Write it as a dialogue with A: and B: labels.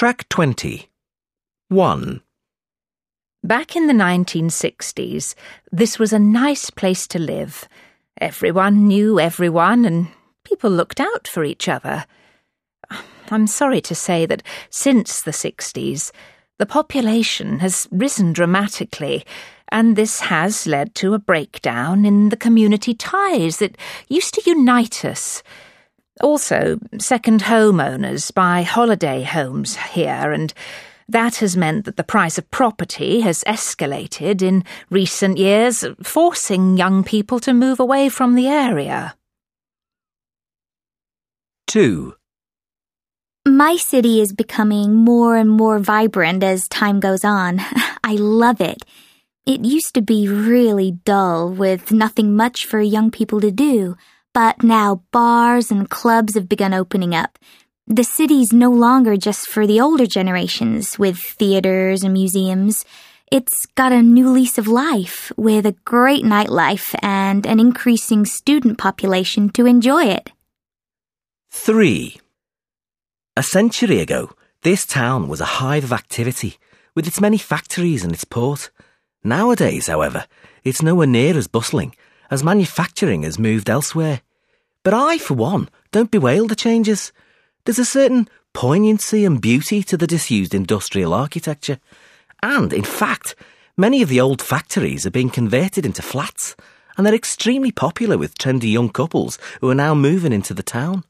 A: Track 20. 1.
B: Back in the 1960s, this was a nice place to live. Everyone knew everyone, and people looked out for each other. I'm sorry to say that since the 60s, the population has risen dramatically, and this has led to a breakdown in the community ties that used to unite us. Also, second homeowners buy holiday homes here, and that has meant that the price of property has escalated in recent years, forcing young people to move away from the area.
A: 2.
C: My city is becoming more and more vibrant as time goes on. I love it. It used to be really dull with nothing much for young people to do, but now bars and clubs have begun opening up. The city's no longer just for the older generations with theaters and museums. It's got a new lease of life with a great nightlife and an increasing student population to enjoy it.
A: 3. A century ago, this town was a hive of activity, with its many factories and its port. Nowadays, however, it's nowhere near as bustling, as manufacturing has moved elsewhere. But I, for one, don't bewail the changes. There's a certain poignancy and beauty to the disused industrial architecture. And, in fact, many of the old factories are being converted into flats, and they're extremely popular with trendy young couples who are now moving into the town.